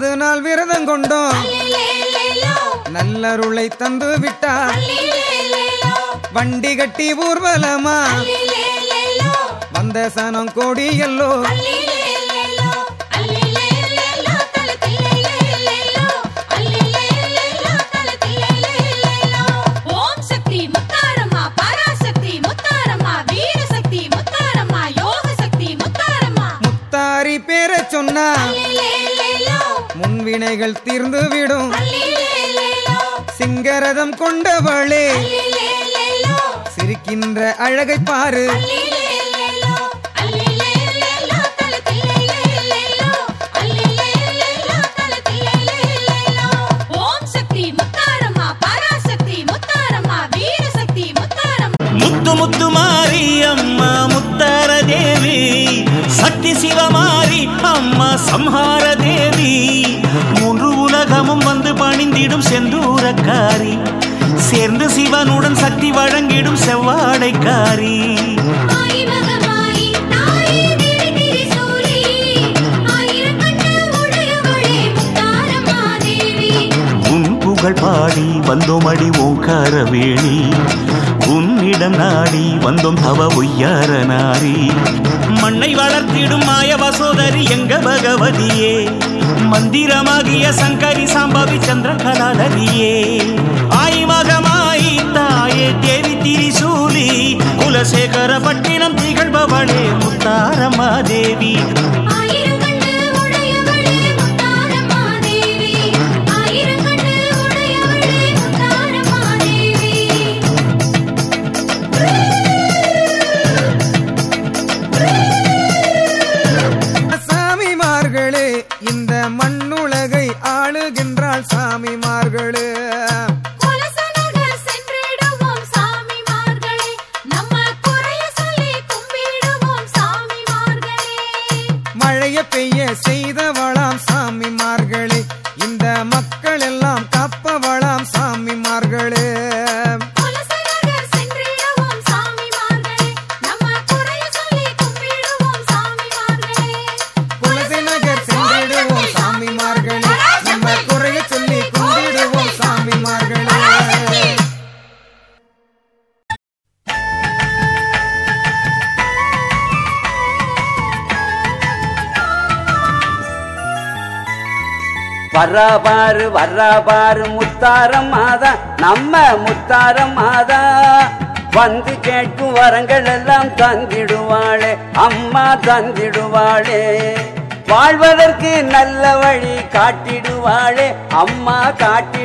நாள் விரதம் கொண்டோம். நல்லருளை தந்து விட்டார் வண்டி கட்டி ஊர்வலமா. வந்த சனம் கோடி எல்லோ. ஓம் முன்வினைகள் தீர்ந்து விடும். சிங்கரதம் கொண்டவளே. சிரிக்கின்ற அழகை பாரு. ஓம் சக்தி முத்தாரம்மா பராசக்தி முத்தாரம்மா வீரசக்தி முத்தாரம்மா. முத்து முத்து மாறி சிவமாரி அம்மா சம்ஹார தேவி மூன்று உலகமும் வந்து பணிந்திடும் செந்தூரக்காரி. சேர்ந்து சிவனுடன் சக்தி வழங்கிடும் செவ்வாடைக்காரி. புகழ் பாடி வந்தோம் அடி ஓங்கார வேணி உன்னிடம் நாடி வந்தோம் தவ உய்யார நாரி. மண்ணை வளர்த்திடும் மாய வசோதரி எங்க பகவதியே. மந்திரமாகிய சங்கரி சாம்பவி சந்திர கலாதரியே. ஆய் தாயே தேவி திரிசூலி. குலசேகர பட்டினம் திகழ்பவளே முத்தாரமா தேவி. சாமிமார்களே வர்றா பாரு வர்றா முத்தாரம் மாதா நம்ம முத்தாரம் மாதா. வந்து கேட்கும் வரங்கள் எல்லாம் தந்திடுவாளே அம்மா தந்திடுவாளே. வாழ்வதற்கு நல்ல வழி காட்டிடுவாளே அம்மா காட்டிடு